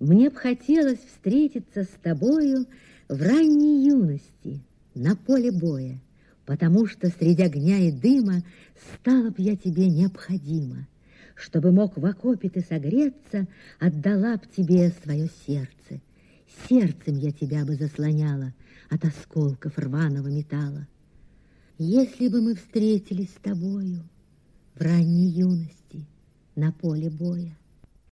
Мне б хотелось встретиться с тобою в ранней юности на поле боя, потому что среди огня и дыма стала б я тебе необходима. Чтобы мог в окопе ты согреться, отдала б тебе свое сердце. Сердцем я тебя бы заслоняла от осколков рваного металла. Если бы мы встретились с тобою в ранней юности на поле боя,